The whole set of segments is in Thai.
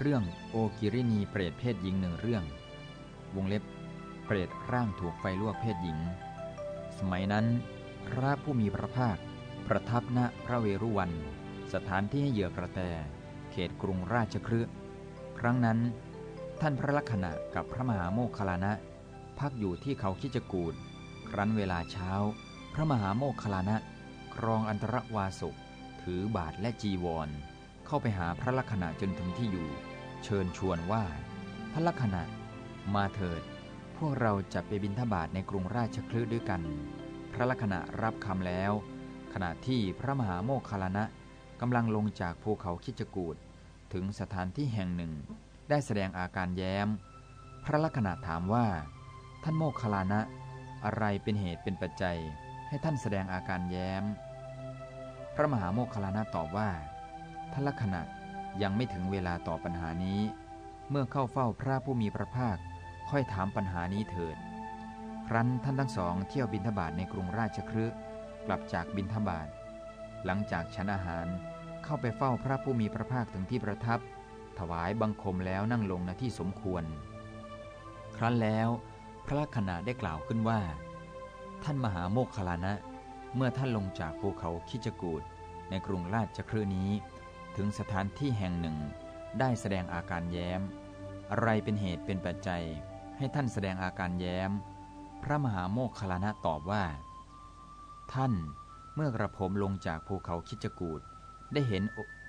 เรื่องโอกิรินีเปรตเพศหญิงหนึ่งเรื่อง วงเล็บ เปรตร่างถูกไฟลวกเพศหญิง สมัยนั้น พระผู้มีพระภาค ประทับณพระเวรุวัน สถานที่ให้เหยื่อกระแต เขตกรุงราชครืครั้งนั้น ท่านพระลักษณะกับพระมหาโมคคลานะ พักอยู่ที่เขาคิจกูดครั้นเวลาเช้า พระมหาโมคคลานะ ครองอันตรวาสุถือบาทและจีวร เข้าไปหาพระลักษณะจนถึงที่อยู่ เชิญชวนว่า พระลักษณะมาเถิด พวกเราจะไปบินทบาทในกรุงราชคลืด้วยกัน พระลักษณะรับคำแล้ว ขณะที่พระมหาโมคคลานะกำลังลงจากภูเขาคิจกูดถึงสถานที่แห่งหนึ่ง ได้แสดงอาการแย้ม พระลักษณะถามว่า ท่านโมคคลานะ อะไรเป็นเหตุเป็นปัจจัย ให้ท่านแสดงอาการแย้ม พระมหาโมคคลานะตอบว่า ท่านลักษณะยังไม่ถึงเวลาตอบปัญหานี้ เมื่อเข้าเฝ้าพระผู้มีพระภาค ค่อยถามปัญหานี้เถิด ครั้นท่านทั้งสองเที่ยวบินทบาทในกรุงราชครืกลับจากบินทบาทหลังจากฉันอาหารเข้าไปเฝ้าพระผู้มีพระภาคถึงที่ประทับ ถวายบังคมแล้วนั่งลงณที่สมควร ครั้นแล้วพระลักษณะได้กล่าวขึ้นว่า ท่านมหาโมคคลานะ เมื่อท่านลงจากภูเขาคิจกูดในกรุงราชครืนี้ ถึงสถานที่แห่งหนึ่ง ได้แสดงอาการแย้ม อะไรเป็นเหตุเป็นปัจจัย ให้ท่านแสดงอาการแย้ม พระมหาโมคคลานะตอบว่า ท่านเมื่อกระผมลงจากภูเขาคิจกูดได้เห็น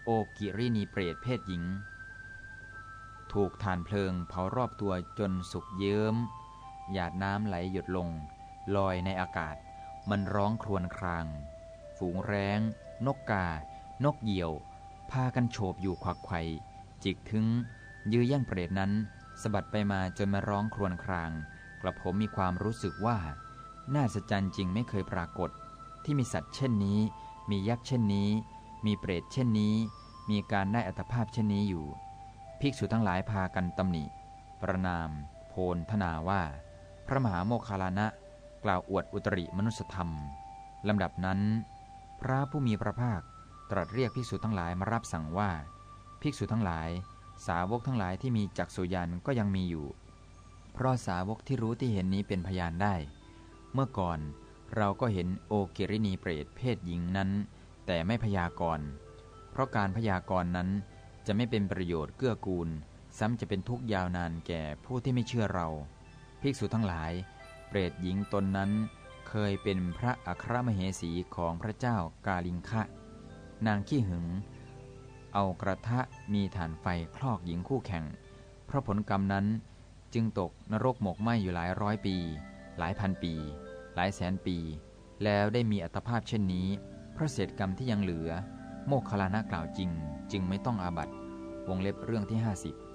โอกิรินีเปรตเพศหญิง ถูกฐานเพลิงเผารอบตัวจนสุกเยิ้ม หยาดน้ำไหลหยดลง ลอยในอากาศ มันร้องครวญคราง ฝูงแร้ง นกกา นกเหยี่ยว พากันโฉบอยู่ควักไข่จิกถึง ยื้อแย่งเปรตนั้นสะบัดไปมาจนมาร้องครวญคราง กระผมมีความรู้สึกว่า น่าสะใจจริงไม่เคยปรากฏ ที่มีสัตว์เช่นนี้ มียักษ์เช่นนี้ มีเปรตเช่นนี้ มีการได้อัตภาพเช่นนี้อยู่ ภิกษุทั้งหลายพากันตำหนิ ประนาม โพลธนาว่า พระมหาโมคคาลานะ กล่าวอวดอุตริมนุสธรรมลำดับนั้น พระผู้มีพระภาค ตรัสเรียกภิกษุทั้งหลายมารับสั่งว่า ภิกษุทั้งหลาย สาวกทั้งหลายที่มีจักษุยานก็ยังมีอยู่ เพราะสาวกที่รู้ที่เห็นนี้เป็นพยานได้ เมื่อก่อนเราก็เห็นโอเกรินีเปรตเพศหญิงนั้น แต่ไม่พยากรณ์เพราะการพยากรณ์นั้นจะไม่เป็นประโยชน์เกื้อกูล ซ้ำจะเป็นทุกยาวนานแก่ผู้ที่ไม่เชื่อเรา ภิกษุทั้งหลาย เปรตหญิงตนนั้น เคยเป็นพระอัครมเหสีของพระเจ้ากาลิงคะ นางขี้หึง เอากระทะมีฐานไฟคลอกหญิงคู่แข่ง เพราะผลกรรมนั้นจึงตกนรกหมกไหมอยู่หลายร้อยปี หลายพันปี หลายแสนปี แล้วได้มีอัตภาพเช่นนี้ เพราะเศษกรรมที่ยังเหลือ โมกขลานะกล่าวจริง จึงไม่ต้องอาบัตวงเล็บเรื่องที่ 50